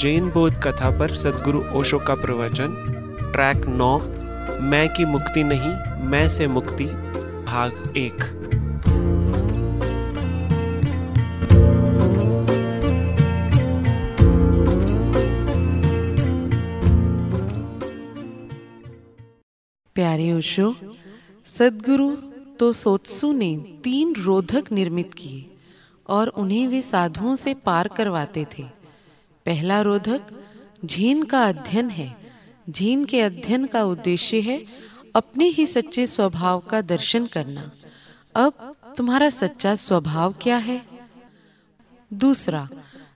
जैन बोध कथा पर सदगुरु ओशो का प्रवचन ट्रैक नौ, मैं की मुक्ति नहीं, मैं से मुक्ति, भाग एक। प्यारे ओशो सदगुरु तो सोत्सु ने तीन रोधक निर्मित किए और उन्हें वे साधुओं से पार करवाते थे। पहला रोधक झीन का अध्ययन है। झीन के अध्ययन का उद्देश्य है अपने ही सच्चे स्वभाव का दर्शन करना। अब तुम्हारा सच्चा स्वभाव क्या है? दूसरा,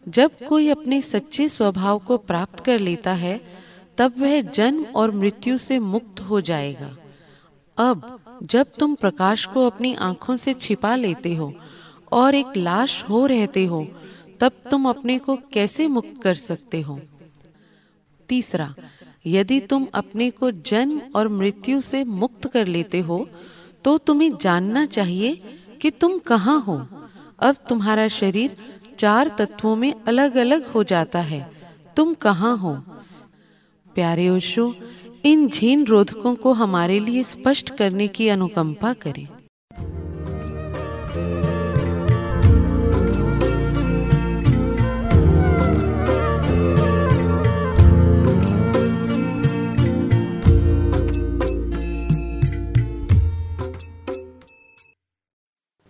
जब कोई अपने सच्चे स्वभाव को प्राप्त कर लेता है तब वह जन्म और मृत्यु से मुक्त हो जाएगा। अब, जब तुम प्रकाश को अपनी आँखों से छिपा लेते हो और एक लाश हो रहते हो, तब तुम अपने को कैसे मुक्त कर सकते हो? तीसरा, यदि तुम अपने को जन्म और मृत्यु से मुक्त कर लेते हो तो तुम्हें जानना चाहिए कि तुम कहाँ हो। अब तुम्हारा शरीर चार तत्वों में अलग अलग हो जाता है। तुम कहाँ हो? प्यारे ओशो इन झीन रोधकों को हमारे लिए स्पष्ट करने की अनुकंपा करें।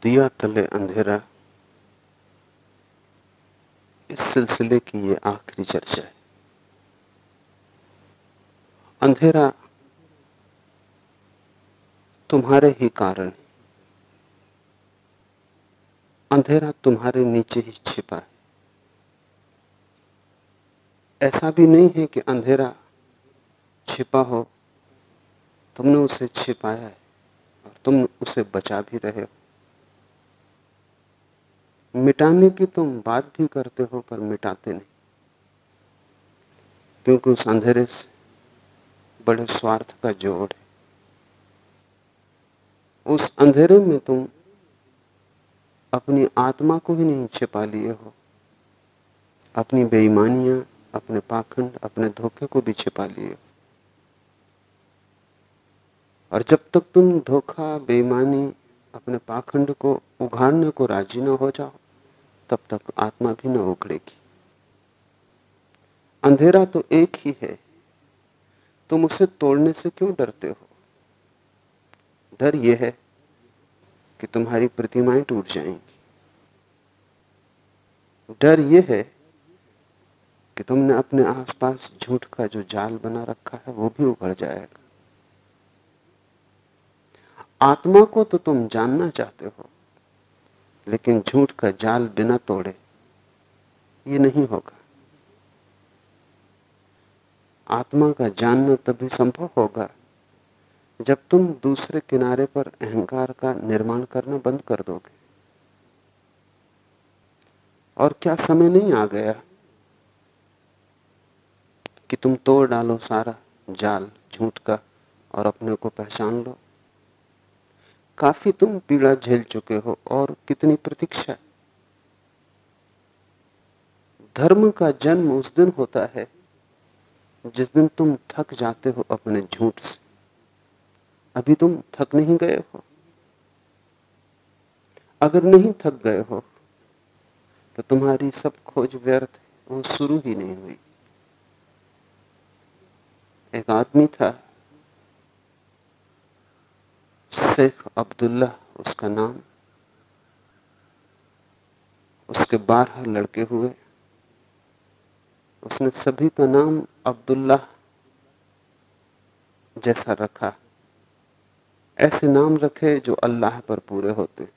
दिया तले अंधेरा, इस सिलसिले की ये आखिरी चर्चा है। अंधेरा तुम्हारे ही कारण अंधेरा तुम्हारे नीचे ही छिपा है। ऐसा भी नहीं है कि अंधेरा छिपा हो, तुमने उसे छिपाया है और तुम उसे बचा भी रहे हो। मिटाने की तुम बात भी करते हो पर मिटाते नहीं। क्योंकि उस अंधेरे से बड़े स्वार्थ का जोड़ है। उस अंधेरे में तुम अपनी आत्मा को भी नहीं छिपा लिए हो। अपनी बेईमानियाँ, अपने पाखंड, अपने धोखे को भी छिपा लिए हो। और जब तक तुम धोखा, बेईमानी, अपने पाखंड को उघाड़ने को राज़ी ना हो जाओ, तब तक आत्मा भी न उखड़ेगी। अंधेरा तो एक ही है। तुम उसे तोड़ने से क्यों डरते हो? डर यह है कि तुम्हारी प्रतिमाएँ टूट जाएँगी। डर यह है कि तुमने अपने आसपास झूठ का जो जाल बना रखा है, वो भी उभर जाएगा। आत्मा को तो तुम जानना चाहते हो, लेकिन झूठ का जाल बिना तोड़े, ये नहीं होगा। आत्मा का जानना तभी संभव होगा जब तुम दूसरे किनारे पर अहंकार का निर्माण करना बंद कर दोगे। और क्या समय नहीं आ गया कि तुम तोड़ डालो सारा जाल झूठ का और अपने को पहचान लो? काफ़ी तुम पीड़ा झेल चुके हो और कितनी प्रतीक्षा। धर्म का जन्म उस दिन होता है जिस दिन तुम थक जाते हो अपने झूठ से, अभी तुम थक नहीं गए हो। अगर नहीं थक गए हो तो तुम्हारी सब खोज व्यर्थ वो शुरू ही नहीं हुई। एक आदमी था, शेख अब्दुल्ला उसका नाम। उसके बारह लड़के हुए। उसने सभी का नाम अब्दुल्ला जैसा रखा। ऐसे नाम रखे जो अल्लाह पर पूरे होते।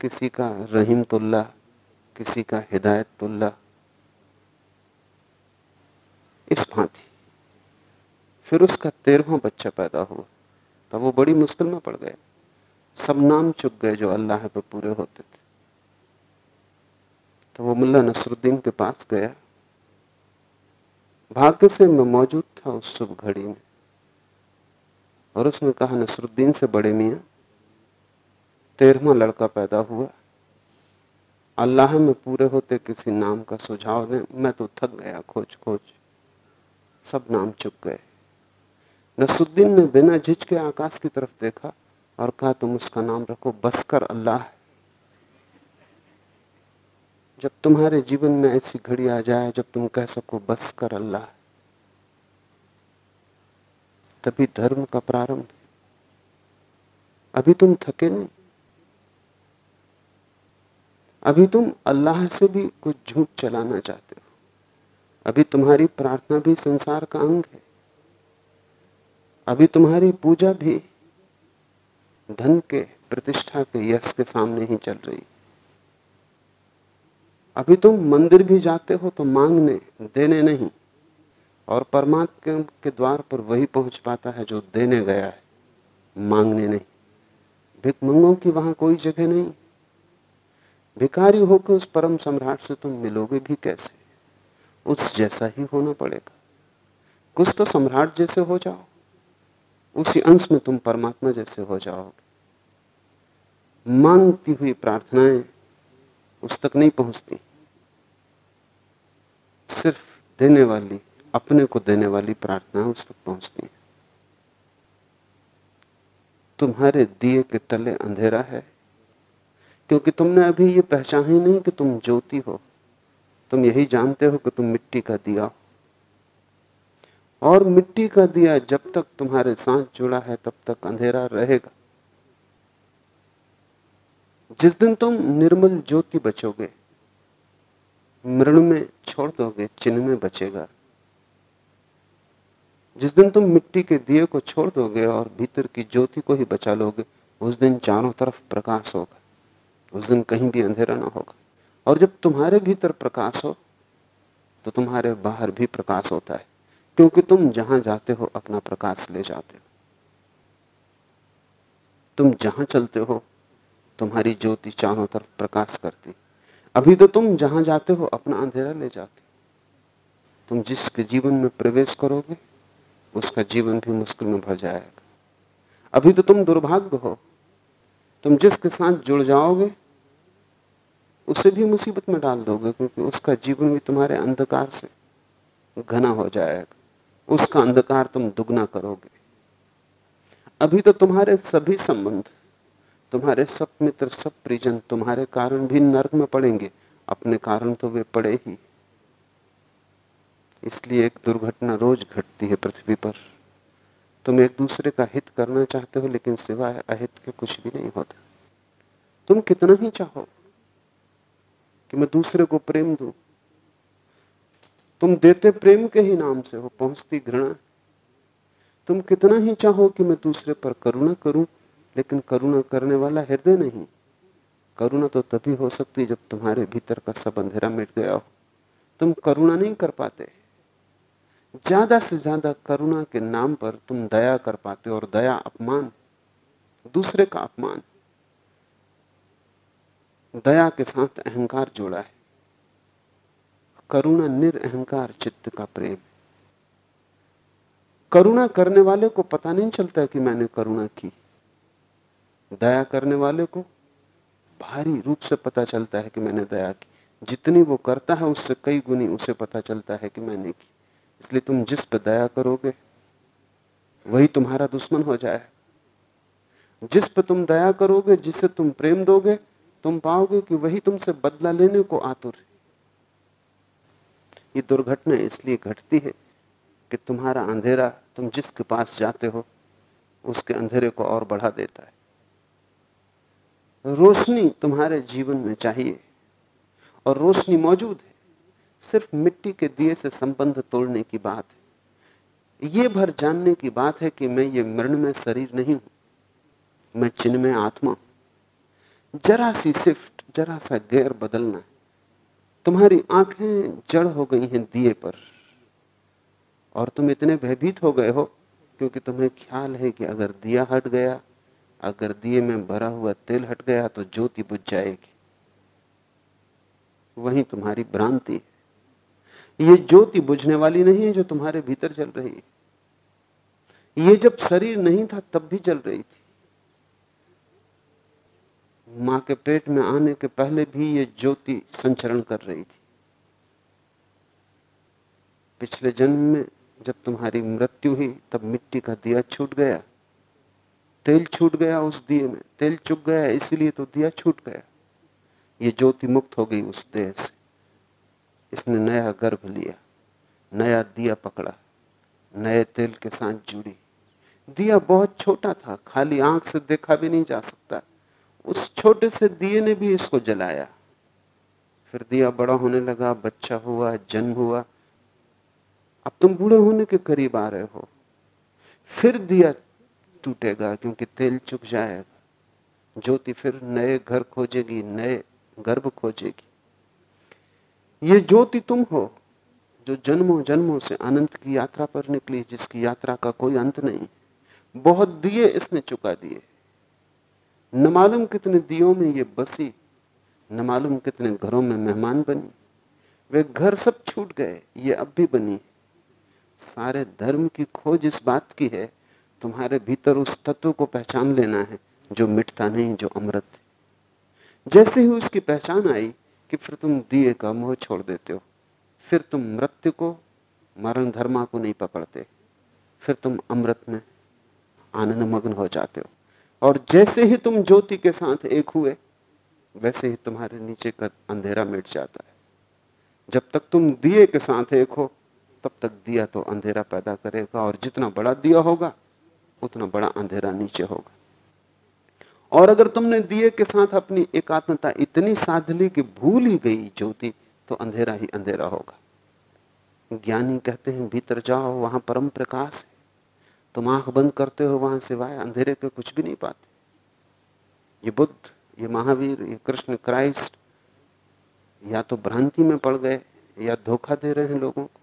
किसी का रहीम रहीमतुल्ला किसी का हिदायतुल्ला इस भांति। फिर उसका तेरहवा बच्चा पैदा हुआ। तब वो बड़ी मुश्किल में पड़ गए सब नाम चुक गए जो अल्लाह पर पूरे होते थे। तो वो मुल्ला नसरुद्दीन के पास गया। भाग्य से मैं मौजूद था उस शुभ घड़ी में। और उसने कहा, नसरुद्दीन से बड़े मियाँ, तेरहवा लड़का पैदा हुआ। अल्लाह में पूरे होते किसी नाम का सुझाव दें, मैं तो थक गया खोज खोज सब नाम चुक गए। नसरुद्दीन ने बिना झिझके आकाश की तरफ़ देखा और कहा, तुम उसका नाम रखो बसकर अल्लाह। जब तुम्हारे जीवन में ऐसी घड़ी आ जाए, जब तुम कह सको, बस कर अल्लाह। तभी धर्म का प्रारंभ। अभी तुम थके नहीं। अभी तुम अल्लाह से भी कुछ झूठ चलाना चाहते हो। अभी तुम्हारी प्रार्थना भी संसार का अंग है। अभी तुम्हारी पूजा भी धन के, प्रतिष्ठा के यश के सामने ही चल रही अभी तुम मंदिर भी जाते हो तो मांगने, देने नहीं। और परमात्मा के द्वार पर वही पहुँच पाता है जो देने गया है, मांगने नहीं। भिकमंगों की वहाँ कोई जगह नहीं। भिकारी होकर उस परम सम्राट से तुम मिलोगे भी कैसे? उस जैसा ही होना पड़ेगा। कुछ तो सम्राट जैसे हो जाओ। उसी अंश में तुम परमात्मा जैसे हो जाओगे। मांगती हुई प्रार्थनाएँ उस तक नहीं पहुँचती। सिर्फ़ देने वाली, अपने को देने वाली प्रार्थना उस तक पहुँचती है। तुम्हारे दिए के तले अंधेरा है, क्योंकि तुमने अभी ये पहचान ही नहीं कि तुम ज्योति हो। तुम यही जानते हो कि तुम मिट्टी का दिया हो। और मिट्टी का दिया जब तक तुम्हारे साथ जुड़ा है, तब तक अंधेरा रहेगा। जिस दिन तुम निर्मल ज्योति बचोगे, मृण में छोड़ दोगे, चिन्ह में बचेगा। जिस दिन तुम मिट्टी के दिए को छोड़ दोगे और भीतर की ज्योति को ही बचा लोगे, उस दिन चारों तरफ़ प्रकाश होगा। उस दिन कहीं भी अंधेरा ना होगा। और जब तुम्हारे भीतर प्रकाश हो तो तुम्हारे बाहर भी प्रकाश होता है, क्योंकि तुम जहाँ जाते हो, अपना प्रकाश ले जाते हो। तुम जहाँ चलते हो, तुम्हारी ज्योति चारों तरफ़ प्रकाश करती अभी तो तुम जहाँ जाते हो, अपना अंधेरा ले जाते हो। तुम जिसके जीवन में प्रवेश करोगे, उसका जीवन भी मुश्किल में भर जाएगा। अभी तो तुम दुर्भाग्य हो। तुम जिसके साथ जुड़ जाओगे, उसे भी मुसीबत में डाल दोगे, क्योंकि उसका जीवन भी तुम्हारे अंधकार से घना हो जाएगा। उसका अंधकार तुम दुगना करोगे। अभी तो तुम्हारे सभी संबंध तुम्हारे सब मित्र, सब परिजन तुम्हारे कारण भी नर्क में पड़ेंगे। अपने कारण तो वे पड़े ही। इसलिए एक दुर्घटना रोज घटती है पृथ्वी पर। तुम एक दूसरे का हित करना चाहते हो, लेकिन सिवाय अहित के कुछ भी नहीं होता। तुम कितना ही चाहो कि मैं दूसरे को प्रेम दू। तुम देते प्रेम के ही नाम से हो, पहुँचती घृणा। तुम कितना ही चाहो कि मैं दूसरे पर करुणा करूँ लेकिन करुणा करने वाला हृदय नहीं। करुणा तो तभी हो सकती जब तुम्हारे भीतर का सब अंधेरा मिट गया हो। तुम करुणा नहीं कर पाते। ज़्यादा से ज़्यादा करुणा के नाम पर तुम दया कर पाते और दया अपमान, दूसरे का अपमान। दया के साथ अहंकार जोड़ा है। करुणा निरअहकार चित्त का प्रेम करुणा करने वाले को पता नहीं चलता कि मैंने करुणा की। दया करने वाले को भारी रूप से पता चलता है कि मैंने दया की। जितनी वो करता है, उससे कई गुनी उसे पता चलता है कि मैंने की। इसलिए तुम जिस पर दया करोगे, वही तुम्हारा दुश्मन हो जाए। जिस पर तुम दया करोगे जिससे तुम प्रेम दोगे, तुम पाओगे कि वही तुमसे बदला लेने को आतुर है। ये दुर्घटना इसलिए घटती है कि तुम्हारा अंधेरा तुम जिसके पास जाते हो, उसके अंधेरे को और बढ़ा देता है। रोशनी तुम्हारे जीवन में चाहिए। और रोशनी मौजूद है। सिर्फ़ मिट्टी के दिए से संबंध तोड़ने की बात है। ये भर जानने की बात है कि मैं ये मृण में शरीर नहीं हूँ। मैं चिन्ह में आत्मा हूँ। जरा सी शिफ्ट जरा सा गैर बदलना है। तुम्हारी आँखें जड़ हो गई हैं दिए पर। और तुम इतने भयभीत हो गए हो, क्योंकि तुम्हें ख्याल है कि अगर दिया हट गया अगर दिए में भरा हुआ तेल हट गया तो ज्योति बुझ जाएगी। वही तुम्हारी भ्रांति है। ये ज्योति बुझने वाली नहीं है जो तुम्हारे भीतर चल रही है। ये जब शरीर नहीं था, तब भी जल रही थी। माँ के पेट में आने के पहले भी ये ज्योति संचरण कर रही थी। पिछले जन्म में जब तुम्हारी मृत्यु हुई, तब मिट्टी का दिया छूट गया। तेल छूट गया उस दिए में, तेल चुक गया, इसलिए तो दिया छूट गया। ये ज्योति मुक्त हो गई उस देह से। इसने नया गर्भ लिया, नया दिया पकड़ा, नए तेल के साथ जुड़ी। दिया बहुत छोटा था, खाली आँख से देखा भी नहीं जा सकता। उस छोटे से दिए ने भी इसको जलाया। फिर दिया बड़ा होने लगा, बच्चा हुआ, जन्म हुआ। अब तुम बूढ़े होने के करीब आ रहे हो। फिर दिया टूटेगा, क्योंकि तेल चुक जाएगा। ज्योति फिर नए घर खोजेगी, नए गर्भ खोजेगी। ये ज्योति तुम हो, जो जन्मों जन्मों से अनंत की यात्रा पर निकली, जिसकी यात्रा का कोई अंत नहीं। बहुत दिए इसने चुका दिए। न मालूम कितने दियों में ये बसी, न मालूम कितने घरों में मेहमान बनी। वे घर सब छूट गए, ये अब भी बनी। सारे धर्म की खोज इस बात की है तुम्हारे भीतर उस तत्व को पहचान लेना है, जो मिटता नहीं, जो अमृत है। जैसे ही उसकी पहचान आई कि फिर तुम दिए का मोह छोड़ देते हो, फिर तुम मृत्यु को, मरण धर्मा को नहीं पकड़ते, फिर तुम अमृत में आनंद मग्न हो जाते हो। और जैसे ही तुम ज्योति के साथ एक हुए, वैसे ही तुम्हारे नीचे का अंधेरा मिट जाता है। जब तक तुम दिए के साथ एक हो, तब तक दिया तो अंधेरा पैदा करेगा, और जितना बड़ा दिया होगा उतना बड़ा अंधेरा नीचे होगा। और अगर तुमने दिए के साथ अपनी एकात्मता इतनी साध ली कि भूल ही गई ज्योति तो अंधेरा ही अंधेरा होगा। ज्ञानी कहते हैं, भीतर जाओ, वहाँ परम प्रकाश है। तुम आँख बंद करते हो, वहाँ सिवाय अंधेरे के कुछ भी नहीं पाते। ये बुद्ध, ये महावीर, ये कृष्ण क्राइस्ट, या तो भ्रांति में पड़ गए, या धोखा दे रहे हैं लोगों को।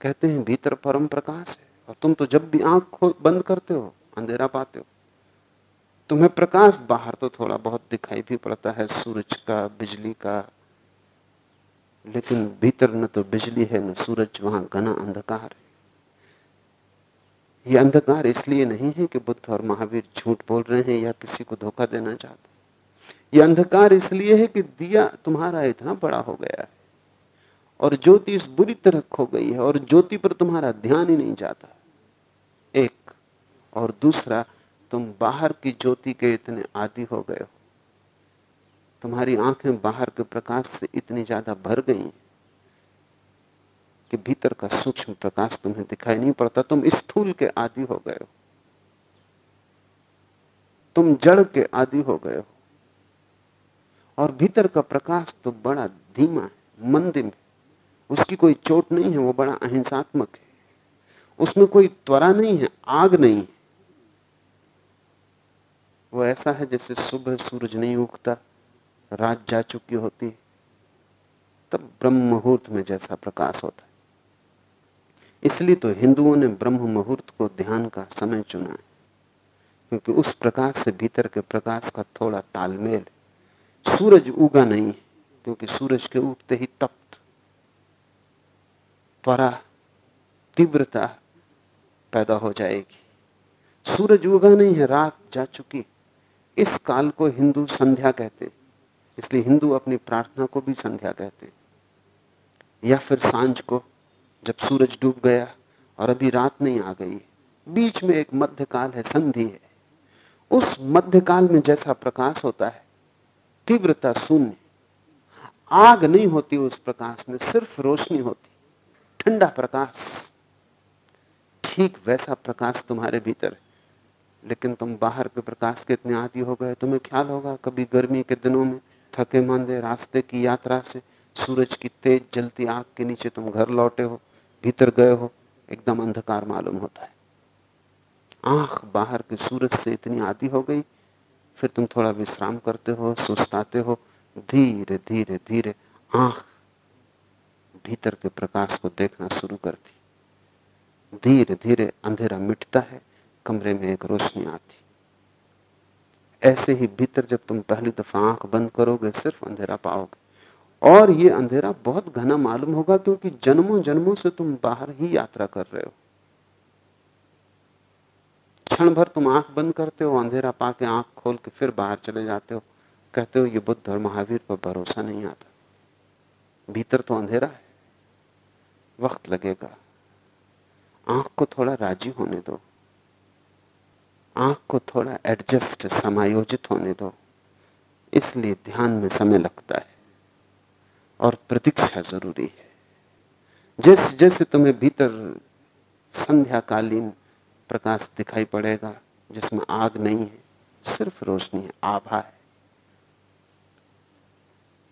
कहते हैं, भीतर परम प्रकाश है। और तुम तो जब भी आँख बंद करते हो, अंधेरा पाते हो, तुम्हें प्रकाश बाहर तो थोड़ा बहुत दिखाई भी पड़ता है, सूरज का, बिजली का, लेकिन भीतर न तो बिजली है, न सूरज, वहाँ घना अंधकार है। यह अंधकार इसलिए नहीं है कि बुद्ध और महावीर झूठ बोल रहे हैं या किसी को धोखा देना चाहते यह अंधकार इसलिए है कि दिया तुम्हारा इतना बड़ा हो गया है और ज्योति इस बुरी तरह खो गई है और ज्योति पर तुम्हारा ध्यान ही नहीं जाता। एक और दूसरा, तुम बाहर की ज्योति के इतने आदि हो गए हो। तुम्हारी आँखें बाहर के प्रकाश से इतनी ज़्यादा भर गई कि भीतर का सूक्ष्म प्रकाश तुम्हें दिखाई नहीं पड़ता। तुम स्थूल के आदि हो गए हो। तुम जड़ के आदि हो गए हो। और भीतर का प्रकाश तो बड़ा धीमा है मंदिम है उसकी कोई चोट नहीं है, वो बड़ा अहिंसात्मक है। उसमें कोई त्वरा नहीं है, आग नहीं है। वो ऐसा है जैसे सुबह सूरज नहीं उगता, रात जा चुकी होती तब ब्रह्म मुहूर्त में जैसा प्रकाश होता है। इसलिए तो हिंदुओं ने ब्रह्म मुहूर्त को ध्यान का समय चुना है, क्योंकि उस प्रकाश से भीतर के प्रकाश का थोड़ा तालमेल। सूरज उगा नहीं, क्योंकि सूरज के उगते ही तप्त त्वरा तीव्रता पैदा हो जाएगी। सूरज उगा नहीं है, रात जा चुकी। इस काल को हिंदू संध्या कहते इसलिए हिंदू अपनी प्रार्थना को भी संध्या कहते या फिर साँझ को, जब सूरज डूब गया और अभी रात नहीं आ गई। बीच में एक मध्यकाल है, संधि है। उस मध्यकाल में जैसा प्रकाश होता है, तीव्रता शून्य। आग नहीं होती उस प्रकाश में, सिर्फ़ रोशनी होती। ठंडा प्रकाश। ठीक वैसा प्रकाश तुम्हारे भीतर है। लेकिन तुम बाहर के प्रकाश के इतने आदि हो गए, तुम्हें ख्याल होगा कभी गर्मी के दिनों में थके मांदे रास्ते की यात्रा से सूरज की तेज जलती आग के नीचे तुम घर लौटे हो, भीतर गए हो, एकदम अंधकार मालूम होता है। आँख बाहर के सूरज से इतनी आदि हो गई, फिर तुम थोड़ा विश्राम करते हो, सुस्ताते हो, धीरे धीरे धीरे आँख भीतर के प्रकाश को देखना शुरू करती धीरे धीरे अंधेरा मिटता है, कमरे में एक रोशनी आती। ऐसे ही भीतर जब तुम पहली दफ़ा आँख बंद करोगे, सिर्फ़ अंधेरा पाओगे। और ये अंधेरा बहुत घना मालूम होगा क्योंकि जन्मों जन्मों से तुम बाहर ही यात्रा कर रहे हो। क्षण भर तुम आँख बंद करते हो, अंधेरा पाके आँख खोल के फिर बाहर चले जाते हो। कहते हो, ये बुद्ध और महावीर पर भरोसा नहीं आता। भीतर तो अंधेरा है। वक्त लगेगा। आँख को थोड़ा राज़ी होने दो। आँख को थोड़ा एडजस्ट समायोजित होने दो। इसलिए ध्यान में समय लगता है और प्रतीक्षा ज़रूरी है। जैसे जैसे तुम्हें भीतर संध्याकालीन प्रकाश दिखाई पड़ेगा, जिसमें आग नहीं है, सिर्फ़ रोशनी है, आभा है,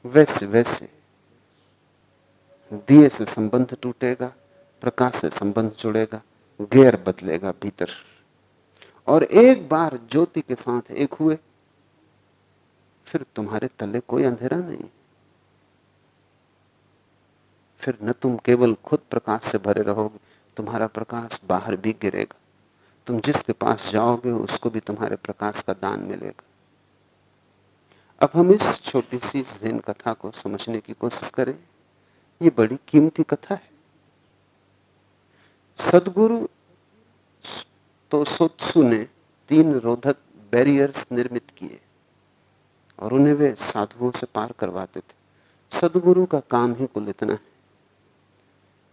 वैसे वैसे दिए से संबंध टूटेगा, प्रकाश से संबंध जुड़ेगा गैर बदलेगा भीतर। और एक बार ज्योति के साथ एक हुए, फिर तुम्हारे तले कोई अंधेरा नहीं। फिर न तुम केवल खुद प्रकाश से भरे रहोगे, तुम्हारा प्रकाश बाहर भी गिरेगा। तुम जिसके पास जाओगे, उसको भी तुम्हारे प्रकाश का दान मिलेगा। अब हम इस छोटी सी जैन कथा को समझने की कोशिश करें। ये बड़ी कीमती कथा है। सदगुरु तो सोत्सु ने तीन रोधक बैरियर्स निर्मित किए और उन्हें वे साधुओं से पार करवाते थे। सदगुरु का काम ही कुल इतना है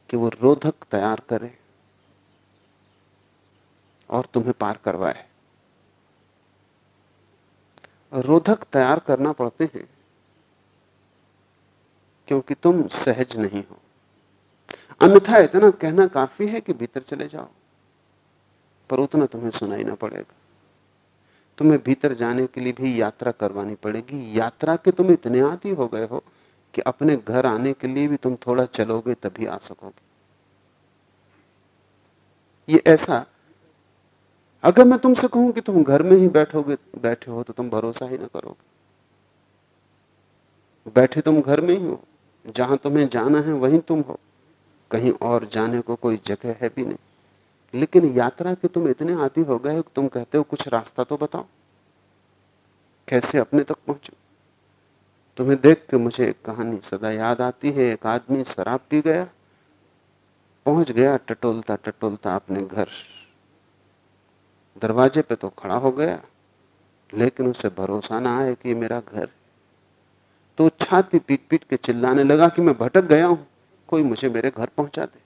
कि वो रोधक तैयार करे और तुम्हें पार करवाए। रोधक तैयार करना पड़ते हैं क्योंकि तुम सहज नहीं हो। अन्यथा इतना कहना काफ़ी है कि भीतर चले जाओ, पर उतना तुम्हें सुनाई ना पड़ेगा। तुम्हें भीतर जाने के लिए भी यात्रा करवानी पड़ेगी। यात्रा के तुम इतने आदि हो गए हो कि अपने घर आने के लिए भी तुम थोड़ा चलोगे तभी आ सकोगे। ये ऐसा, अगर मैं तुमसे कहूँ कि तुम घर में ही बैठोगे, बैठे हो तो तुम भरोसा ही ना करोगे। बैठे तुम घर में ही हो। जहाँ तुम्हें जाना है, वहीं तुम हो। कहीं और जाने को कोई जगह है भी नहीं। लेकिन यात्रा के तुम इतने आदि हो गए तुम कहते हो, कुछ रास्ता तो बताओ। कैसे अपने तक पहुंचो? तुम्हें देख के मुझे एक कहानी सदा याद आती है। एक आदमी शराब पी गया, पहुँच गया टटोलता टटोलता अपने घर। दरवाजे पे तो खड़ा हो गया, लेकिन उसे भरोसा ना आए कि मेरा घर तो छाती पीट पीट के चिल्लाने लगा कि मैं भटक गया हूँ। कोई मुझे मेरे घर पहुँचा दे।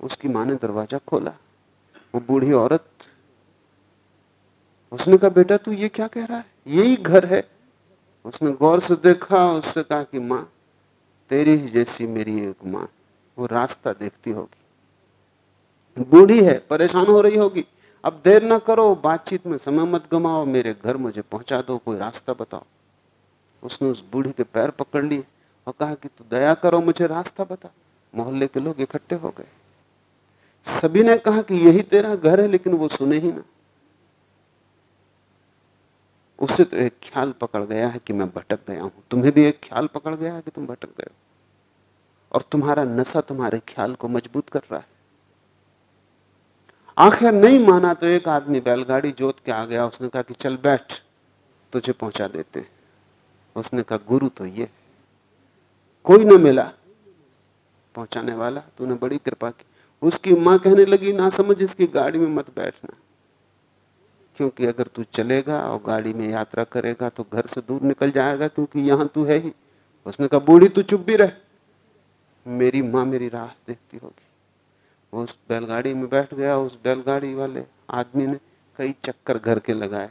उसकी माँ ने दरवाज़ा खोला। वो बूढ़ी औरत, उसने कहा, बेटा, तू ये क्या कह रहा है? यही घर है। उसने गौर से देखा, उससे कहा कि, माँ, तेरी ही जैसी मेरी एक माँ, वो रास्ता देखती होगी। बूढ़ी है, परेशान हो रही होगी। अब देर ना करो, बातचीत में समय मत गमाओ, मेरे घर मुझे पहुँचा दो, कोई रास्ता बताओ। उसने उस बूढ़ी के पैर पकड़ लिए और कहा कि तू दया करो, मुझे रास्ता बता। मोहल्ले के लोग इकट्ठे हो गए। सभी ने कहा कि यही तेरा घर है, लेकिन वो सुने ही ना। उसे तो एक ख्याल पकड़ गया है कि मैं भटक गया हूँ। तुम्हें भी एक ख्याल पकड़ गया है कि तुम भटक गए और तुम्हारा नशा तुम्हारे ख्याल को मज़बूत कर रहा है। आखिर नहीं माना तो एक आदमी बैलगाड़ी जोत के आ गया। उसने कहा कि चल बैठ, तुझे पहुँचा देते हैं। उसने कहा, गुरु तो ये कोई ना मिला पहुँचाने वाला, तूने बड़ी कृपा की। उसकी माँ कहने लगी, ना समझ इसकी गाड़ी में मत बैठना। क्योंकि अगर तू चलेगा और गाड़ी में यात्रा करेगा तो घर से दूर निकल जाएगा, क्योंकि यहाँ तू है ही। उसने कहा, बूढ़ी, तू चुप भी रह। मेरी माँ मेरी राह देखती होगी। उस बैलगाड़ी में बैठ गया, उस बैलगाड़ी वाले आदमी ने कई चक्कर घर के लगाए।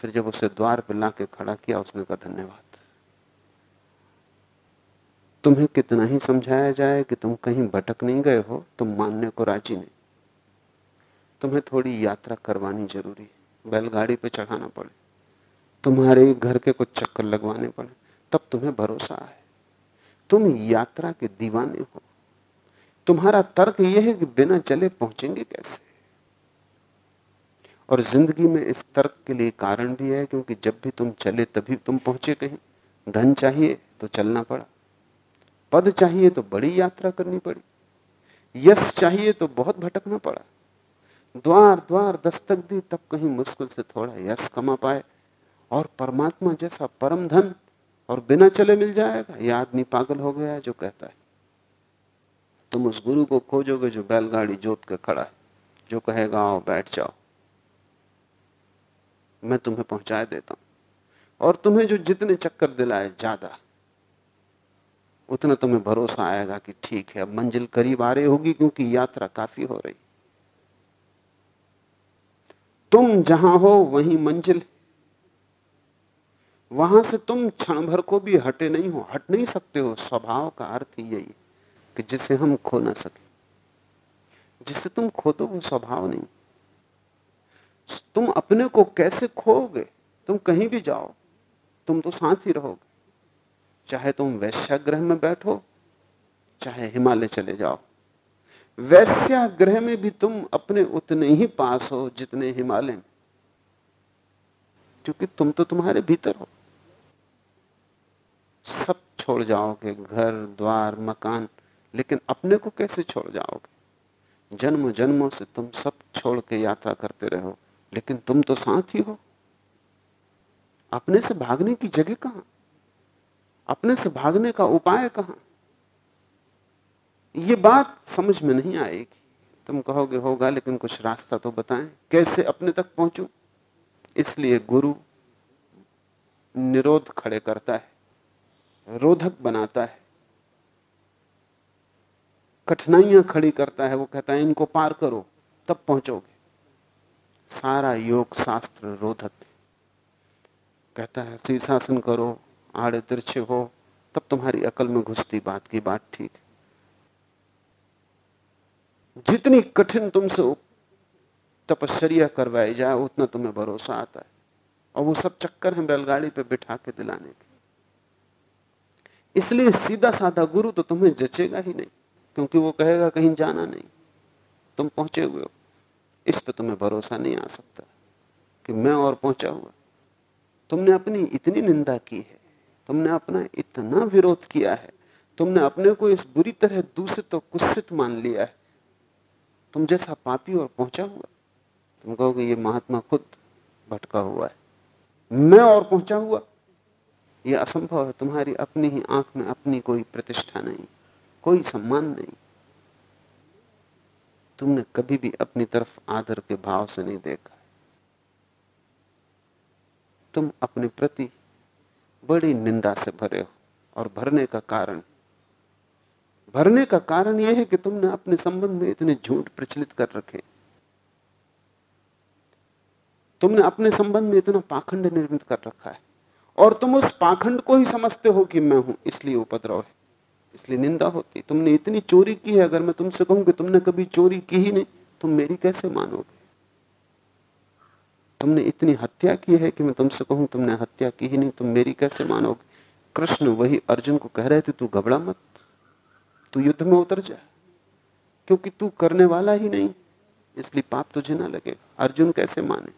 फिर जब उसे द्वार पर लाके खड़ा किया, उसने कहा, धन्यवाद। तुम्हें कितना ही समझाया जाए कि तुम कहीं भटक नहीं गए हो, तुम मानने को राज़ी नहीं। तुम्हें थोड़ी यात्रा करवानी ज़रूरी है। बैलगाड़ी पे चढ़ाना पड़े। तुम्हारे घर के कुछ चक्कर लगवाने पड़े। तब तुम्हें भरोसा आए तुम यात्रा के दीवाने हो। तुम्हारा तर्क यह है कि बिना चले पहुँचेंगे कैसे? और ज़िंदगी में इस तर्क के लिए कारण भी है, क्योंकि जब भी तुम चले तभी तुम पहुँचे कहीं। धन चाहिए तो चलना पड़ा। पद चाहिए तो बड़ी यात्रा करनी पड़ी। यश चाहिए तो बहुत भटकना पड़ा। द्वार द्वार, दस्तक दी, तब कहीं मुश्किल से थोड़ा यश कमा पाए। और परमात्मा जैसा परम धन और बिना चले मिल जाएगा यह आदमी पागल हो गया है जो कहता है। तुम उस गुरु को खोजोगे जो बैलगाड़ी जोत के खड़ा है, जो कहेगा, आओ बैठ जाओ। मैं तुम्हें पहुँचा देता हूँ। और तुम्हें जो जितने चक्कर दिलाए ज़्यादा, उतना तुम्हें भरोसा आएगा कि ठीक है, अब मंजिल करीब आ रही होगी क्योंकि यात्रा काफ़ी हो रही। तुम जहाँ हो, वहीं मंजिल वहाँ से तुम क्षण भर को भी हटे नहीं हो। हट नहीं सकते हो। स्वभाव का अर्थ ही यही कि जिसे हम खो ना सके। जिसे तुम खो दो, वो स्वभाव नहीं। तुम अपने को कैसे खोगे तुम कहीं भी जाओ, तुम तो साथ ही रहोगे। चाहे तुम वैश्याग्रह में बैठो, चाहे हिमालय चले जाओ, वैश्याग्रह में भी तुम अपने उतने ही पास हो जितने हिमालय में। क्योंकि तुम तो तुम्हारे भीतर हो। सब छोड़ जाओगे, घर, द्वार, मकान, लेकिन अपने को कैसे छोड़ जाओगे? जन्म जन्मों से तुम सब छोड़ के यात्रा करते रहो। लेकिन तुम तो साथ ही हो। अपने से भागने की जगह कहाँ? अपने से भागने का उपाय कहाँ? ये बात समझ में नहीं आएगी। तुम कहोगे, होगा, लेकिन कुछ रास्ता तो बताएँ। कैसे अपने तक पहुंचू? इसलिए गुरु निरोध खड़े करता है, रोधक बनाता है, कठिनाइयाँ खड़ी करता है। वो कहता है, इनको पार करो, तब पहुंचोगे। सारा योग शास्त्र रोधक है। कहता है शीर्षासन करो, आड़े तिरछे हो, तब तुम्हारी अकल में घुसती बात की बात ठीक है। जितनी कठिन तुमसे तपश्चर्या करवाई जाए, उतना तुम्हें भरोसा आता है। और वो सब चक्कर है बैलगाड़ी पे बिठा के दिलाने के। इसलिए सीधा साधा गुरु तो तुम्हें जचेगा ही नहीं, क्योंकि वो कहेगा, कहीं जाना नहीं। तुम पहुँचे हुए हो। इस पर तुम्हें भरोसा नहीं आ सकता कि मैं और पहुँचा हुआ तुमने अपनी इतनी निंदा की है, तुमने अपना इतना विरोध किया है, तुमने अपने को इस बुरी तरह दूसरे तो कुत्सित मान लिया है। तुम जैसा पापी और पहुँचा हुआ तुम कहोगे ये महात्मा खुद भटका हुआ है। मैं और पहुँचा हुआ यह असंभव है, तुम्हारी अपनी ही आँख में अपनी कोई प्रतिष्ठा नहीं, कोई सम्मान नहीं। तुमने कभी भी अपनी तरफ़ आदर के भाव से नहीं देखा। तुम अपने प्रति बड़ी निंदा से भरे हो और भरने का कारण। भरने का कारण यह है कि तुमने अपने संबंध में इतने झूठ प्रचलित कर रखे तुमने अपने संबंध में इतना पाखंड निर्मित कर रखा है और तुम उस पाखंड को ही समझते हो कि मैं हूँ, इसलिए उपद्रव है। इसलिए निंदा होती तुमने इतनी चोरी की है, अगर मैं तुमसे कहूँ कि तुमने कभी चोरी की ही नहीं, तुम मेरी कैसे मानोगे? तुमने इतनी हत्या की है कि मैं तुमसे कहूँ तुमने हत्या की ही नहीं, तुम मेरी कैसे मानोगे? कृष्ण वही अर्जुन को कह रहे थे, तू घबरा मत, तू युद्ध में उतर जा, क्योंकि तू करने वाला ही नहीं, इसलिए पाप तुझे ना लगेगा। अर्जुन कैसे माने?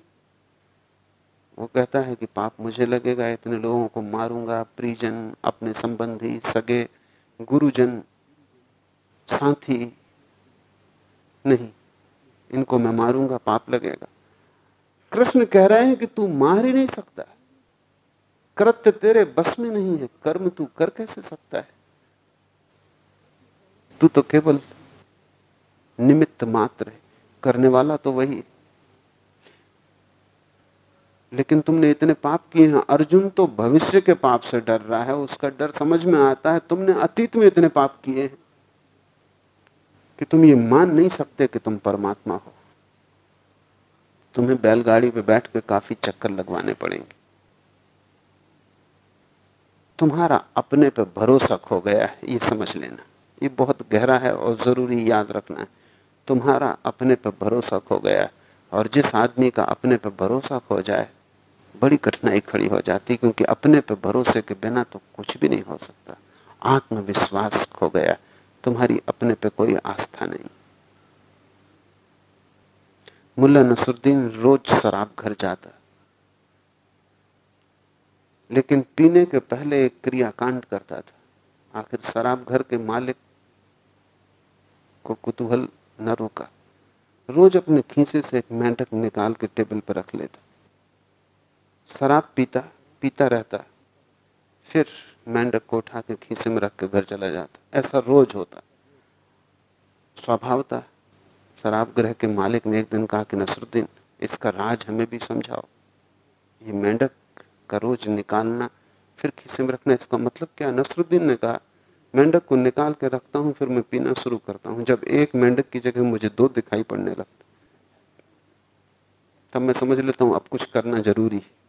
वो कहता है कि पाप मुझे लगेगा, इतने लोगों को मारूँगा परिजन अपने संबंधी, सगे गुरुजन साथी नहीं, इनको मैं मारूँगा, पाप लगेगा। कृष्ण कह रहे हैं कि तू मार ही नहीं सकता। कृत्य तेरे बस में नहीं है, कर्म तू कर कैसे सकता है? तू तो केवल निमित्त मात्र है, करने वाला तो वही है। लेकिन तुमने इतने पाप किए हैं, अर्जुन तो भविष्य के पाप से डर रहा है, उसका डर समझ में आता है, तुमने अतीत में इतने पाप किए हैं कि तुम ये मान नहीं सकते कि तुम परमात्मा हो। तुम्हें बैलगाड़ी पे बैठ के काफ़ी चक्कर लगवाने पड़ेंगे। तुम्हारा अपने पे भरोसा खो गया है, ये समझ लेना। ये बहुत गहरा है और ज़रूरी याद रखना है। तुम्हारा अपने पे भरोसा खो गया है और जिस आदमी का अपने पे भरोसा खो जाए बड़ी कठिनाई खड़ी हो जाती क्योंकि अपने पे भरोसे के बिना तो कुछ भी नहीं हो सकता। आत्मविश्वास खो गया। तुम्हारी अपने पे कोई आस्था नहीं। मुल्ला नसरुद्दीन रोज शराब घर जाता। लेकिन पीने के पहले एक क्रियाकांड करता था। आखिर शराब घर के मालिक को कुतूहल न रोका। रोज अपने खींचे से एक मेंढक निकाल के टेबल पर रख लेता। शराब पीता पीता रहता, फिर मेंढक को उठा के खीसे में रख के घर चला जाता। ऐसा रोज होता। स्वभावता शराब ग्रह के मालिक ने एक दिन कहा कि नसरुद्दीन, इसका राज हमें भी समझाओ। ये मेंढक का रोज निकालना, फिर खीसे में रखना, इसका मतलब क्या? नसरुद्दीन ने कहा, मेंढक को निकाल के रखता हूँ, फिर मैं पीना शुरू करता हूँ। जब एक मेंढक की जगह मुझे दो दिखाई पड़ने लगता, तब मैं समझ लेता हूँ, अब कुछ करना ज़रूरी है।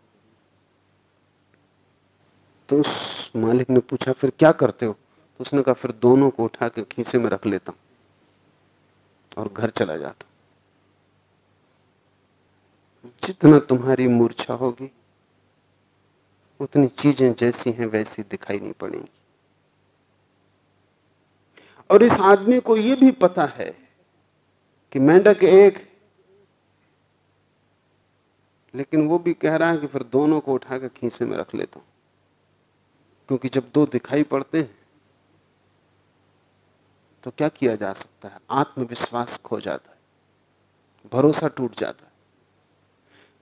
तो उस मालिक ने पूछा, फिर क्या करते हो? तो उसने कहा, फिर दोनों को उठा के खीसे में रख लेता हूँ और घर चला जाता जितना तुम्हारी मूर्छा होगी, उतनी चीज़ें जैसी हैं वैसी दिखाई नहीं पड़ेंगी। और इस आदमी को यह भी पता है कि मेंढक एक लेकिन वो भी कह रहा है कि फिर दोनों को उठा कर खीसे में रख लेता हूँ। क्योंकि जब दो दिखाई पड़ते हैं तो क्या किया जा सकता है? आत्मविश्वास खो जाता है। भरोसा टूट जाता है।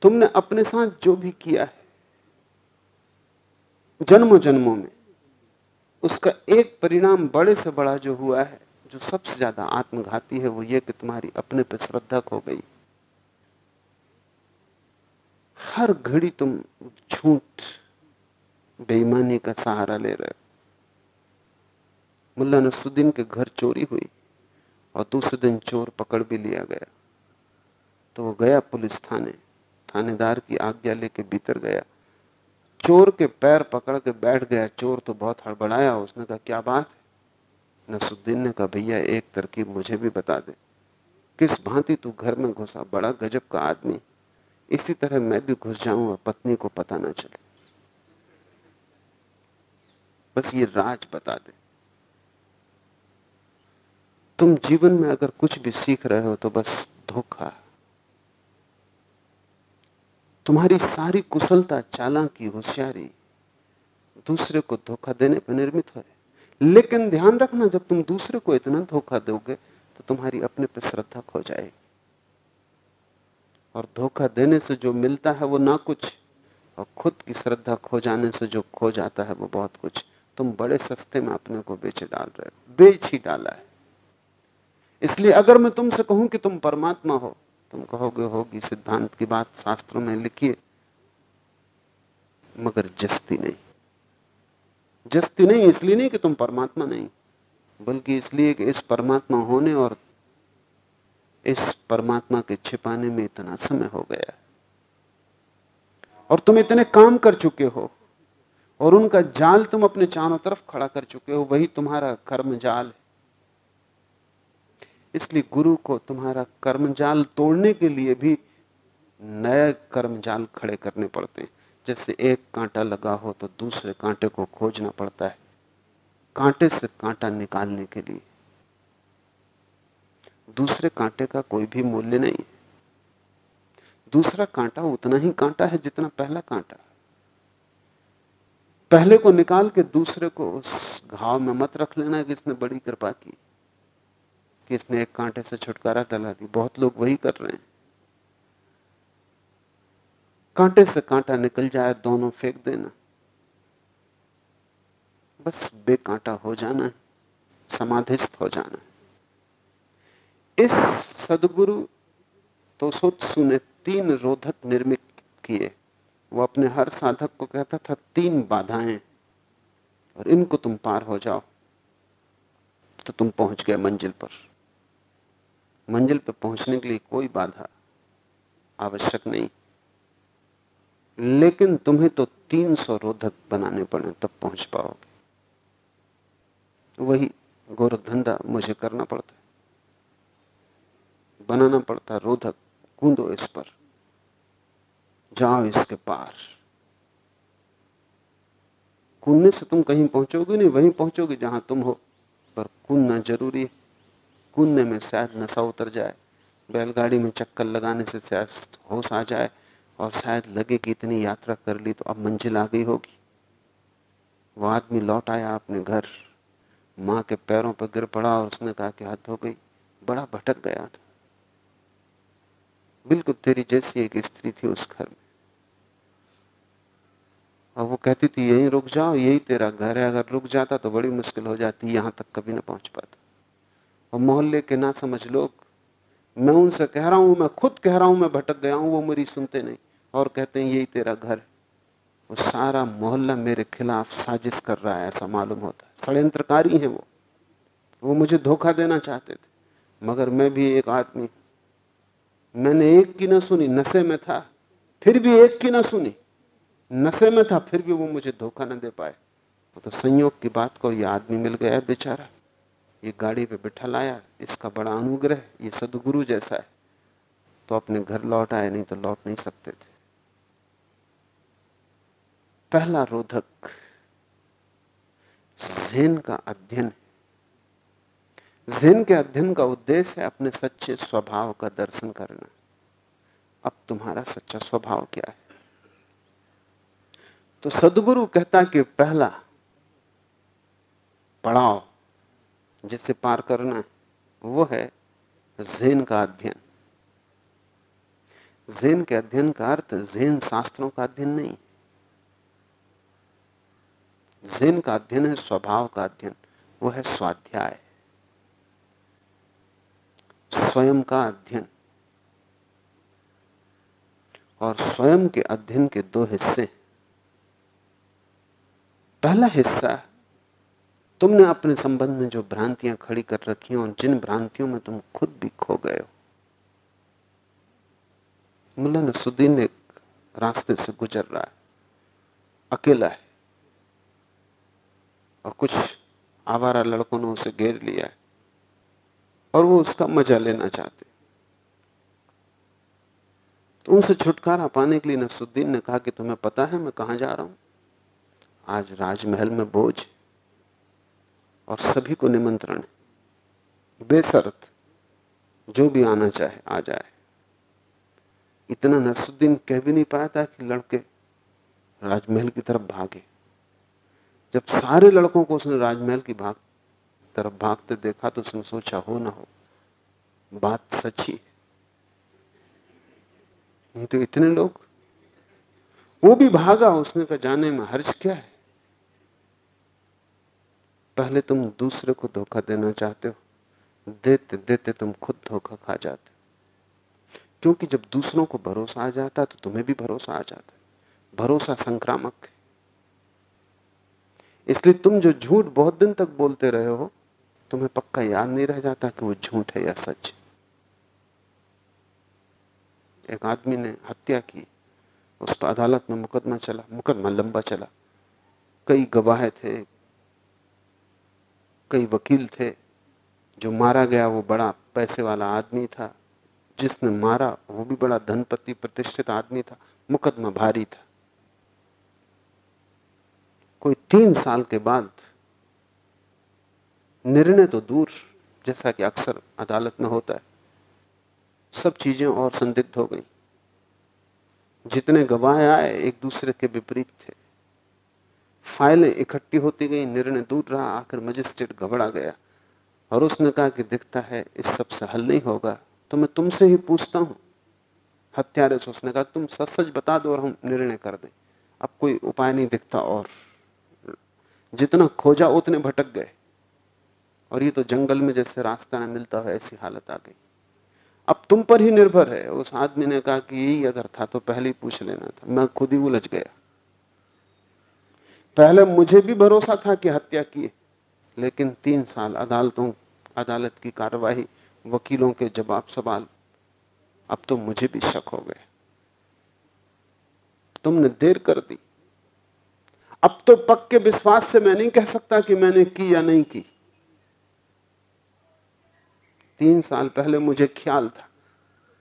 तुमने अपने साथ जो भी किया है जन्मों जन्मों में, उसका एक परिणाम बड़े से बड़ा जो हुआ है, जो सबसे ज़्यादा आत्मघाती है, वो ये कि तुम्हारी अपने पर श्रद्धा खो गई। हर घड़ी तुम झूठ बेईमानी का सहारा ले रहे हो। मुल्ला नसुद्दीन के घर चोरी हुई और दूसरे दिन चोर पकड़ भी लिया गया। तो वो गया पुलिस थाने, थानेदार की आज्ञा लेके भीतर गया। चोर के पैर पकड़ के बैठ गया। चोर तो बहुत हड़बड़ाया। उसने कहा, क्या बात है? नसुद्दीन ने कहा, भैया, एक तरकीब मुझे भी बता दे। किस भांति तू घर में घुसा? बड़ा गजब का आदमी। इसी तरह मैं भी घुस जाऊँ और पत्नी को पता ना चले। बस ये राज बता दे। तुम जीवन में अगर कुछ भी सीख रहे हो तो बस धोखा। तुम्हारी सारी कुशलता चालाकी होशियारी दूसरे को धोखा देने पर निर्मित है लेकिन ध्यान रखना, जब तुम दूसरे को इतना धोखा दोगे तो तुम्हारी अपने पर श्रद्धा खो जाएगी। और धोखा देने से जो मिलता है वो ना कुछ, और खुद की श्रद्धा खो जाने से जो खो जाता है वो बहुत कुछ। तुम बड़े सस्ते में अपने को बेचे डाल रहे हो। बेच ही डाला है। इसलिए अगर मैं तुमसे कहूँ कि तुम परमात्मा हो, तुम कहोगे, होगी, सिद्धांत की बात शास्त्रों में लिखिए, मगर जस्ती नहीं। जस्ती नहीं, इसलिए नहीं कि तुम परमात्मा नहीं, बल्कि इसलिए कि इस परमात्मा होने और इस परमात्मा के छिपाने में इतना समय हो गया और तुम इतने काम कर चुके हो और उनका जाल तुम अपने चारों तरफ़ खड़ा कर चुके हो, वही तुम्हारा कर्म जाल है। इसलिए गुरु को तुम्हारा कर्मजाल तोड़ने के लिए भी नए कर्मजाल खड़े करने पड़ते हैं। जैसे एक कांटा लगा हो तो दूसरे कांटे को खोजना पड़ता है, कांटे से कांटा निकालने के लिए। दूसरे कांटे का कोई भी मूल्य नहीं दूसरा कांटा उतना ही कांटा है जितना पहला कांटा। पहले को निकाल के दूसरे को उस घाव में मत रख लेना कि इसने बड़ी कृपा की, कि इसने एक कांटे से छुटकारा दिला दी। बहुत लोग वही कर रहे हैं। कांटे से कांटा निकल जाए, दोनों फेंक देना। बस बेकांटा हो जाना है समाधिस्थ हो जाना। है इस सदगुरु तो सोत्सु ने तीन रोधक निर्मित किए। वो अपने हर साधक को कहता था, तीन बाधाएँ, और इनको तुम पार हो जाओ। तो तुम पहुँच गए मंजिल पर। मंजिल पर पहुँचने के लिए कोई बाधा आवश्यक नहीं। लेकिन तुम्हें तो 300 रोधक बनाने पड़े, तब पहुँच पाओगे। वही गोरख धंधा मुझे करना पड़ता है। बनाना पड़ता रोधक, कूदो इस पर। जाओ इसके पार। कूदने से तुम कहीं पहुंचोगे नहीं, वहीं पहुंचोगे जहाँ तुम हो। पर कूदना ज़रूरी है। कूदने में शायद नशा उतर जाए, बैलगाड़ी में चक्कर लगाने से शायद होश आ जाए, और शायद लगे कि इतनी यात्रा कर ली तो अब मंजिल आ गई होगी। वो आदमी लौट आया अपने घर। माँ के पैरों पर गिर पड़ा और उसने कहा कि हद हो गई। बड़ा भटक गया था। बिल्कुल तेरी जैसी एक स्त्री थी उस घर में। और वो कहती थी, यहीं रुक जाओ, यही तेरा घर है। अगर रुक जाता तो बड़ी मुश्किल हो जाती, यहाँ तक कभी ना पहुँच पाता। और मोहल्ले के ना समझ लोग, मैं उनसे कह रहा हूँ, मैं खुद कह रहा हूँ, मैं भटक गया हूँ, वो मेरी सुनते नहीं। और कहते हैं, यही तेरा घर वो सारा मोहल्ला मेरे खिलाफ साजिश कर रहा है, ऐसा मालूम होता है। षड्यंत्रकारी है वो। वो मुझे धोखा देना चाहते थे, मगर मैं भी एक आदमी मैंने एक की ना सुनी, नशे में था, फिर भी एक की ना सुनी। नशे में था, फिर भी वो मुझे धोखा ना दे पाए। वो तो संयोग की बात को ये आदमी मिल गया बेचारा। ये गाड़ी पे बैठा लाया, इसका बड़ा अनुग्रह, ये सदगुरु जैसा है। तो अपने घर लौट आए, नहीं तो लौट नहीं सकते थे। पहला रोधक जेन का अध्ययन जेन के अध्ययन का उद्देश्य है अपने सच्चे स्वभाव का दर्शन करना। अब तुम्हारा सच्चा स्वभाव क्या है? तो सदगुरु कहता कि पहला पड़ाव जिसे पार करना है, वो है जेन का अध्ययन। जेन के अध्ययन का अर्थ जेन शास्त्रों का अध्ययन नहीं जेन का अध्ययन है स्वभाव का अध्ययन, वो है स्वाध्याय। स्वयं का अध्ययन। और स्वयं के अध्ययन के दो हिस्से पहला हिस्सा, तुमने अपने संबंध में जो भ्रांतियाँ खड़ी कर रखी हैं और जिन भ्रांतियों में तुम खुद भी खो गए हो। मुला नसुद्दीन एक रास्ते से गुजर रहा है, अकेला है और कुछ आवारा लड़कों ने उसे घेर लिया है। और वो उसका मज़ा लेना चाहते। तो उनसे छुटकारा पाने के लिए नसुद्दीन ने कहा कि तुम्हें पता है मैं कहाँ जा रहा हूँ? आज राजमहल में बोझ और सभी को निमंत्रण है। बेसरत, जो भी आना चाहे, आ जाए। इतना नसुद्दीन कह भी नहीं पाया था कि लड़के राजमहल की तरफ़ भागे। जब सारे लड़कों को उसने राजमहल की भाग तरफ़ भागते देखा तो उसने सोचा, हो ना हो, बात सच्ची नहीं तो इतने लोग, वो भी भागा, उसने कहा, जाने में हर्ज क्या है? पहले तुम दूसरे को धोखा देना चाहते हो, देते देते तुम खुद धोखा खा जाते क्योंकि जब दूसरों को भरोसा आ जाता तो तुम्हें भी भरोसा आ जाता है। भरोसा संक्रामक है। इसलिए तुम जो झूठ बहुत दिन तक बोलते रहे हो तुम्हें पक्का याद नहीं रह जाता कि वो झूठ है या सच एक आदमी ने हत्या की, उस पर अदालत में मुकदमा चला, मुकदमा लंबा चला। कई गवाह थे, कई वकील थे, जो मारा गया वो बड़ा पैसे वाला आदमी था। जिसने मारा, वो भी बड़ा धनपति प्रतिष्ठित आदमी था, मुकदमा भारी था। कोई तीन साल के बाद निर्णय तो दूर, जैसा कि अक्सर अदालत में होता है। सब चीज़ें और संदिग्ध हो गई। जितने गवाह आए, एक दूसरे के विपरीत थे। फाइलें इकट्ठी होती गई, निर्णय दूर रहा, आखिर मजिस्ट्रेट घबरा गया और उसने कहा कि दिखता है इस सबसे हल नहीं होगा तो मैं तुमसे ही पूछता हूँ। हत्यारे से उसने कहा, तुम सच सच बता दो और हम निर्णय कर दें। अब कोई उपाय नहीं दिखता और जितना खोजा, उतने भटक गए। और ये तो जंगल में जैसे रास्ता न मिलता है, ऐसी हालत आ गई। अब तुम पर ही निर्भर है। उस आदमी ने कहा कि यही अगर था तो पहले ही पूछ लेना था। मैं खुद ही उलझ गया। पहले मुझे भी भरोसा था कि हत्या किए, लेकिन तीन साल अदालतों, अदालत की कार्यवाही, वकीलों के जवाब सवाल, अब तो मुझे भी शक हो गए तुमने देर कर दी। अब तो पक्के विश्वास से मैं नहीं कह सकता कि मैंने की या नहीं की। तीन साल पहले मुझे ख्याल था,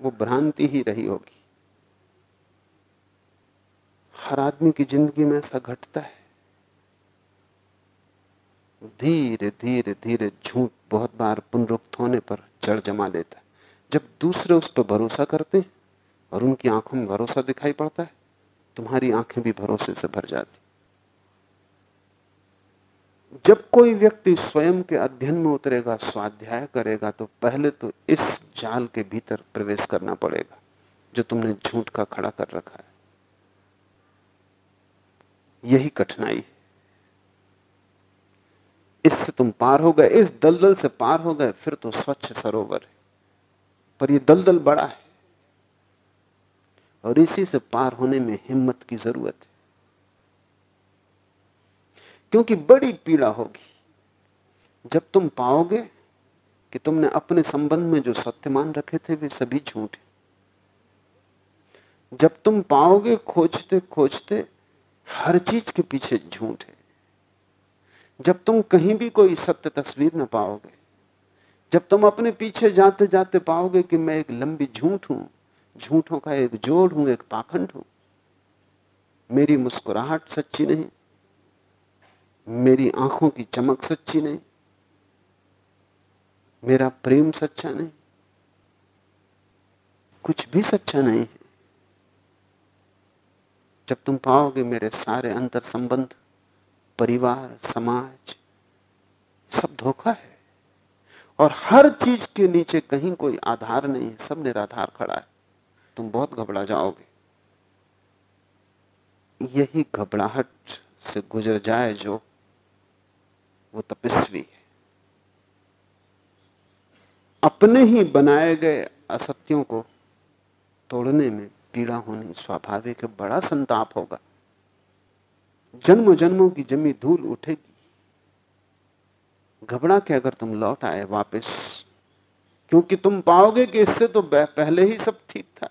वो भ्रांति ही रही होगी। हर आदमी की ज़िंदगी में ऐसा घटता है। धीरे धीरे धीरे झूठ बहुत बार पुनरुक्त होने पर जड़ जमा लेता है। जब दूसरे उस पर भरोसा करते हैं और उनकी आँखों में भरोसा दिखाई पड़ता है, तुम्हारी आँखें भी भरोसे से भर जाती जब कोई व्यक्ति स्वयं के अध्ययन में उतरेगा, स्वाध्याय करेगा तो पहले तो इस जाल के भीतर प्रवेश करना पड़ेगा, जो तुमने झूठ का खड़ा कर रखा है। यही कठिनाई इससे तुम पार हो गए, इस दलदल से पार हो गए, फिर तो स्वच्छ सरोवर है। पर यह दलदल बड़ा है, और इसी से पार होने में हिम्मत की ज़रूरत है। क्योंकि बड़ी पीड़ा होगी। जब तुम पाओगे कि तुमने अपने संबंध में जो सत्य मान रखे थे, वे सभी झूठे जब तुम पाओगे खोजते खोजते हर चीज़ के पीछे झूठ है। जब तुम कहीं भी कोई सत्य तस्वीर न पाओगे, जब तुम अपने पीछे जाते जाते पाओगे कि मैं एक लंबी झूठ हूँ, झूठों का एक जोड़ हूँ, एक पाखंड हूँ, मेरी मुस्कुराहट सच्ची नहीं मेरी आँखों की चमक सच्ची नहीं, मेरा प्रेम सच्चा नहीं, कुछ भी सच्चा नहीं है। जब तुम पाओगे मेरे सारे अंतर संबंध, परिवार, समाज, सब धोखा है, और हर चीज़ के नीचे कहीं कोई आधार नहीं है, सब निराधार खड़ा है, तुम बहुत घबरा जाओगे। यही घबराहट से गुजर जाए जो वो तपस्वी है। अपने ही बनाए गए असत्यों को तोड़ने में पीड़ा होनी स्वाभाविक है, बड़ा संताप होगा। जन्म जन्मों की जमी धूल उठेगी। घबरा के अगर तुम लौट आए वापस, क्योंकि तुम पाओगे कि इससे तो पहले ही सब ठीक था।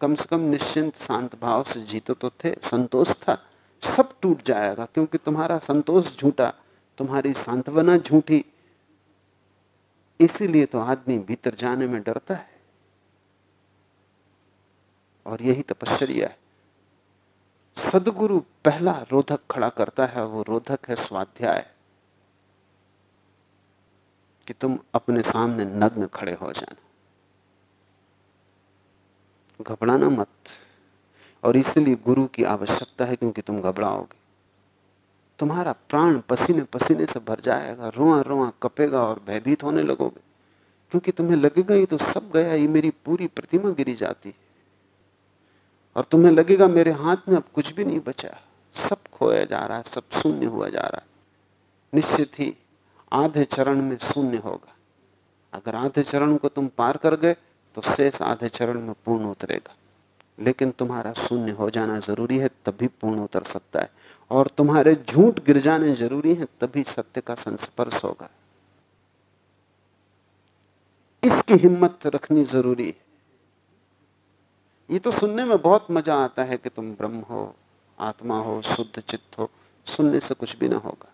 कम से कम निश्चिंत, शांत भाव से जीते तो थे, संतोष था। सब टूट जाएगा, क्योंकि तुम्हारा संतोष झूठा तुम्हारी सांत्वना झूठी। इसीलिए तो आदमी भीतर जाने में डरता है। और यही तपश्चर्या है। सदगुरु पहला रोधक खड़ा करता है, वो रोधक है स्वाध्याय। कि तुम अपने सामने नग्न खड़े हो जाना। घबराना मत। और इसलिए गुरु की आवश्यकता है क्योंकि तुम घबराओगे। तुम्हारा प्राण पसीने पसीने से भर जाएगा, रोआ रोआ कपेगा और भयभीत होने लगोगे। क्योंकि तुम्हें लगेगा ये तो सब गया, ये मेरी पूरी प्रतिमा गिरी जाती है। और तुम्हें लगेगा मेरे हाथ में अब कुछ भी नहीं बचा। सब खोया जा रहा है सब शून्य हुआ जा रहा। है निश्चित ही आधे चरण में शून्य होगा। अगर आधे चरण को तुम पार कर गए तो शेष आधे चरण में पूर्ण उतरेगा। लेकिन तुम्हारा शून्य हो जाना ज़रूरी है, तभी पूर्ण उतर सकता है। और तुम्हारे झूठ गिर जाने ज़रूरी है, तभी सत्य का संस्पर्श होगा। इसकी हिम्मत रखनी ज़रूरी है। ये तो सुनने में बहुत मज़ा आता है कि तुम ब्रह्म हो, आत्मा हो, शुद्ध चित्त हो, सुनने से कुछ भी ना होगा।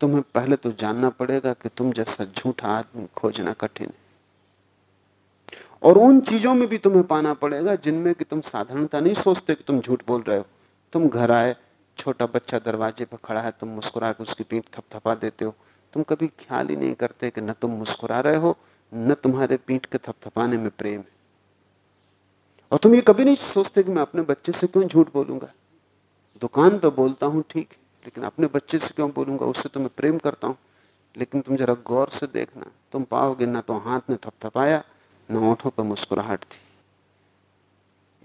तुम्हें पहले तो जानना पड़ेगा कि तुम जैसा झूठा आदमी खोजना कठिन है। और उन चीज़ों में भी तुम्हें पाना पड़ेगा जिनमें कि तुम साधारणता नहीं सोचते कि तुम झूठ बोल रहे हो। तुम घर आए, छोटा बच्चा दरवाजे पर खड़ा है, तुम मुस्कुरा के उसकी पीठ थपथपा देते हो। तुम कभी ख्याल ही नहीं करते कि न तुम मुस्कुरा रहे हो, न तुम्हारे पीठ के थपथपाने में प्रेम है। और तुम ये कभी नहीं सोचते कि मैं अपने बच्चे से क्यों झूठ बोलूँगा? दुकान पर बोलता हूँ, ठीक, लेकिन अपने बच्चे से क्यों बोलूँगा, उससे तो मैं प्रेम करता हूँ। लेकिन तुम जरा गौर से देखना, तुम पाओगे ना तो हाथ ने थपथपाया न ओठों पर मुस्कुराहट थी।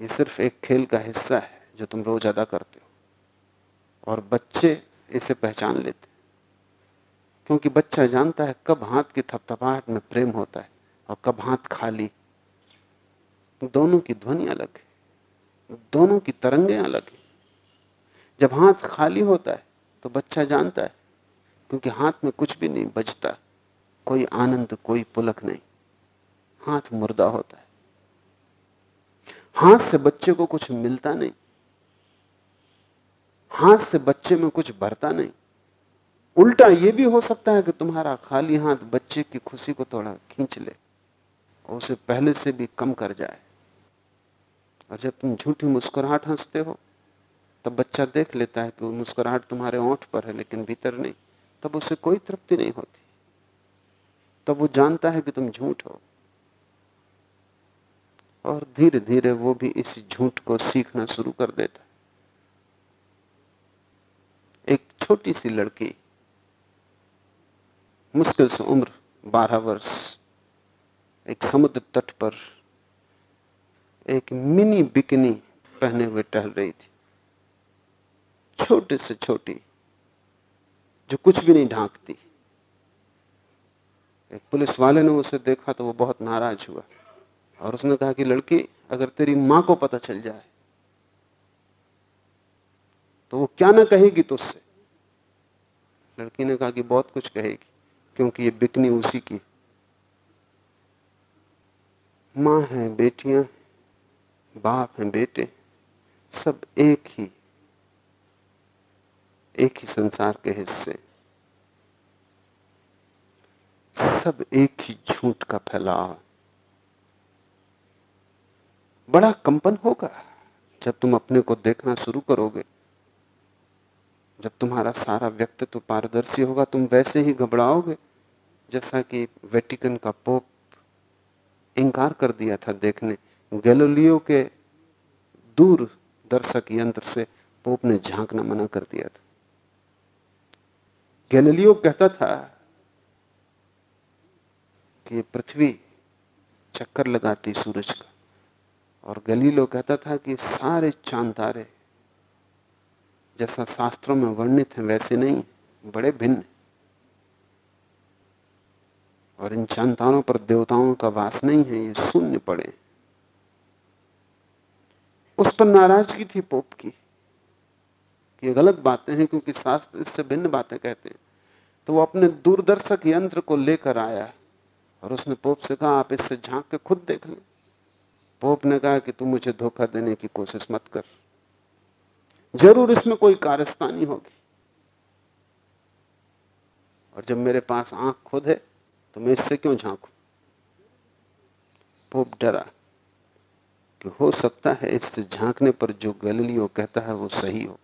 ये सिर्फ़ एक खेल का हिस्सा है जो तुम रोज अदा करते हो। और बच्चे इसे पहचान लेते क्योंकि बच्चा जानता है कब हाथ की थपथपाहट में प्रेम होता है और कब हाथ खाली। दोनों की ध्वनि अलग है। दोनों की तरंगे अलग है। जब हाथ खाली होता है तो बच्चा जानता है, क्योंकि हाथ में कुछ भी नहीं बचता। कोई आनंद, कोई पुलक नहीं। हाथ मुर्दा होता है। हाथ से बच्चे को कुछ मिलता नहीं। हाथ से बच्चे में कुछ भरता नहीं। उल्टा यह भी हो सकता है कि तुम्हारा खाली हाथ बच्चे की खुशी को थोड़ा खींच ले और उसे पहले से भी कम कर जाए। और जब तुम झूठी मुस्कुराहट हँसते हो, तब बच्चा देख लेता है कि मुस्कुराहट तुम्हारे ओंठ पर है, लेकिन भीतर नहीं। तब उसे कोई तृप्ति नहीं होती। तब वो जानता है कि तुम झूठ हो। और धीरे धीरे वो भी इस झूठ को सीखना शुरू कर देता एक छोटी सी लड़की, मुश्किल से उम्र बारह वर्ष, एक समुद्र तट पर एक मिनी बिकनी पहने हुए टहल रही थी। छोटे से छोटी, जो कुछ भी नहीं ढांकती। एक पुलिस वाले ने उसे देखा तो वो बहुत नाराज़ हुआ। और उसने कहा कि लड़की, अगर तेरी माँ को पता चल जाए तो वो क्या ना कहेगी तुझसे? लड़की ने कहा कि बहुत कुछ कहेगी, क्योंकि ये बिकनी उसी की माँ है, बेटियाँ बाप हैं, बेटे, सब एक ही एक ही संसार के हिस्से। सब एक ही झूठ का फैलाव। बड़ा कंपन होगा जब तुम अपने को देखना शुरू करोगे। जब तुम्हारा सारा व्यक्तित्व पारदर्शी होगा, तुम वैसे ही घबराओगे, जैसा कि वेटिकन का पोप इंकार कर दिया था देखने। गैलोलियो के दूर दर्शक यंत्र से पोप ने झांकना मना कर दिया था। गैलीलियो कहता था कि पृथ्वी चक्कर लगाती सूरज का। और गलीलो कहता था कि सारे चाँद तारे जैसा शास्त्रों में वर्णित है, वैसे नहीं, बड़े भिन्न और इन चांतारों पर देवताओं का वास नहीं है, ये शून्य पड़े उस पर नाराज़गी थी पोप की ये गलत बातें हैं, क्योंकि शास्त्र इससे भिन्न बातें कहते हैं। तो वो अपने दूरदर्शक यंत्र को लेकर आया और उसने पोप से कहा, आप इससे झाँक के खुद देख लें। पोप ने कहा कि तू मुझे धोखा देने की कोशिश मत कर। ज़रूर इसमें कोई कारस्तानी होगी। और जब मेरे पास आँख खुद है तो मैं इससे क्यों झांकू? पोप डरा कि हो सकता है इससे झांकने पर जो गैलीलियो कहता है वो सही हो।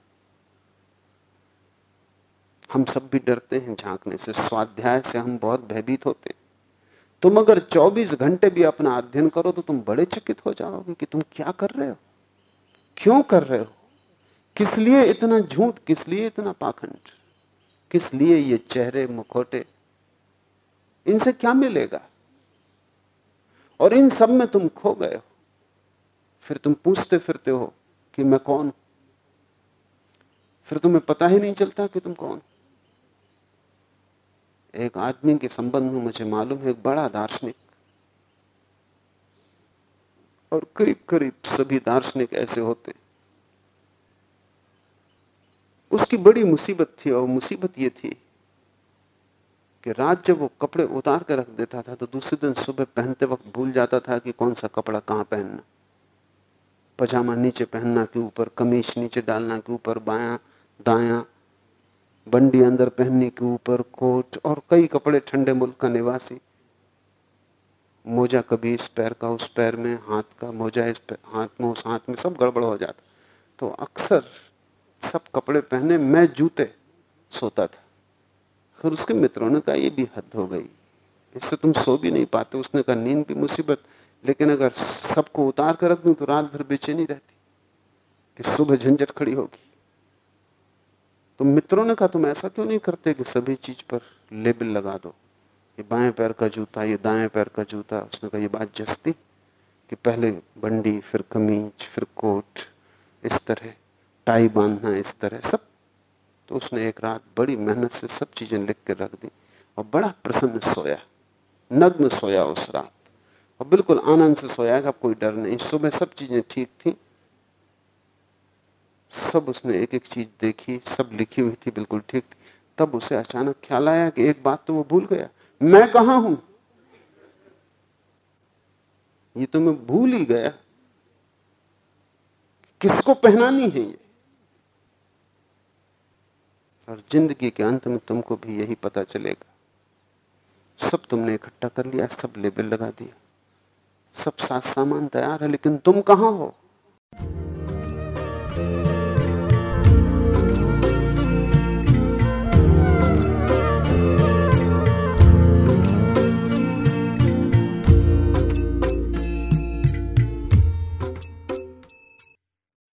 हम सब भी डरते हैं झांकने से। स्वाध्याय से हम बहुत भयभीत होते हैं। तुम अगर 24 घंटे भी अपना अध्ययन करो तो तुम बड़े चकित हो जाओगे कि तुम क्या कर रहे हो? क्यों कर रहे हो? किस लिए इतना झूठ? किस लिए इतना पाखंड? किस लिए ये चेहरे, मुखोटे? इनसे क्या मिलेगा? और इन सब में तुम खो गए हो। फिर तुम पूछते फिरते हो कि मैं कौन? फिर तुम्हें पता ही नहीं चलता कि तुम कौन? एक आदमी के संबंध में मुझे मालूम है, एक बड़ा दार्शनिक। और करीब करीब सभी दार्शनिक ऐसे होते उसकी बड़ी मुसीबत थी और मुसीबत यह थी कि रात जब वो कपड़े उतार कर रख देता था तो दूसरे दिन सुबह पहनते वक्त भूल जाता था कि कौन सा कपड़ा कहाँ पहनना। पजामा नीचे पहनना के ऊपर, कमीज नीचे डालना के ऊपर, बाया, दाया बंडी अंदर पहनने के ऊपर कोट और कई कपड़े ठंडे मुल्क का निवासी। मोजा कभी इस पैर का उस पैर में हाथ का मोजा इस पैर, हाथ में उस हाथ में सब गड़बड़ हो जाता। तो अक्सर सब कपड़े पहने मैं जूते सोता था। फिर उसके मित्रों ने कहा ये भी हद हो गई। इससे तुम सो भी नहीं पाते। उसने कहा नींद भी मुसीबत। लेकिन अगर सबको उतार कर रख दू तो रात भर बेचैनी रहती। कि सुबह झंझट खड़ी होगी। तो मित्रों ने कहा, तुम ऐसा क्यों नहीं करते कि सभी चीज़ पर लेबल लगा दो? ये बाएँ पैर का जूता, ये दाएँ पैर का जूता। उसने कहा, ये बात जस्ती कि पहले बंडी, फिर कमीज, फिर कोट, इस तरह। टाई बांधना, इस तरह। सब। तो उसने एक रात बड़ी मेहनत से सब चीज़ें लिख के रख दी और बड़ा प्रसन्न सोया। नग्न सोया उस रात। और बिल्कुल आनंद से सोया कि अब कोई डर नहीं। सुबह सब चीज़ें ठीक थी। सब उसने एक एक चीज़ देखी, सब लिखी हुई थी, बिल्कुल ठीक थी। तब उसे अचानक ख्याल आया कि एक बात तो वो भूल गया। मैं कहा हूँ? ये तो मैं भूल ही गया। किसको पहनानी है ये? और ज़िंदगी के अंत में तुमको भी यही पता चलेगा। सब तुमने इकट्ठा कर लिया, सब लेबल लगा दिया। सब साथ सामान तैयार है, लेकिन तुम कहाँ हो?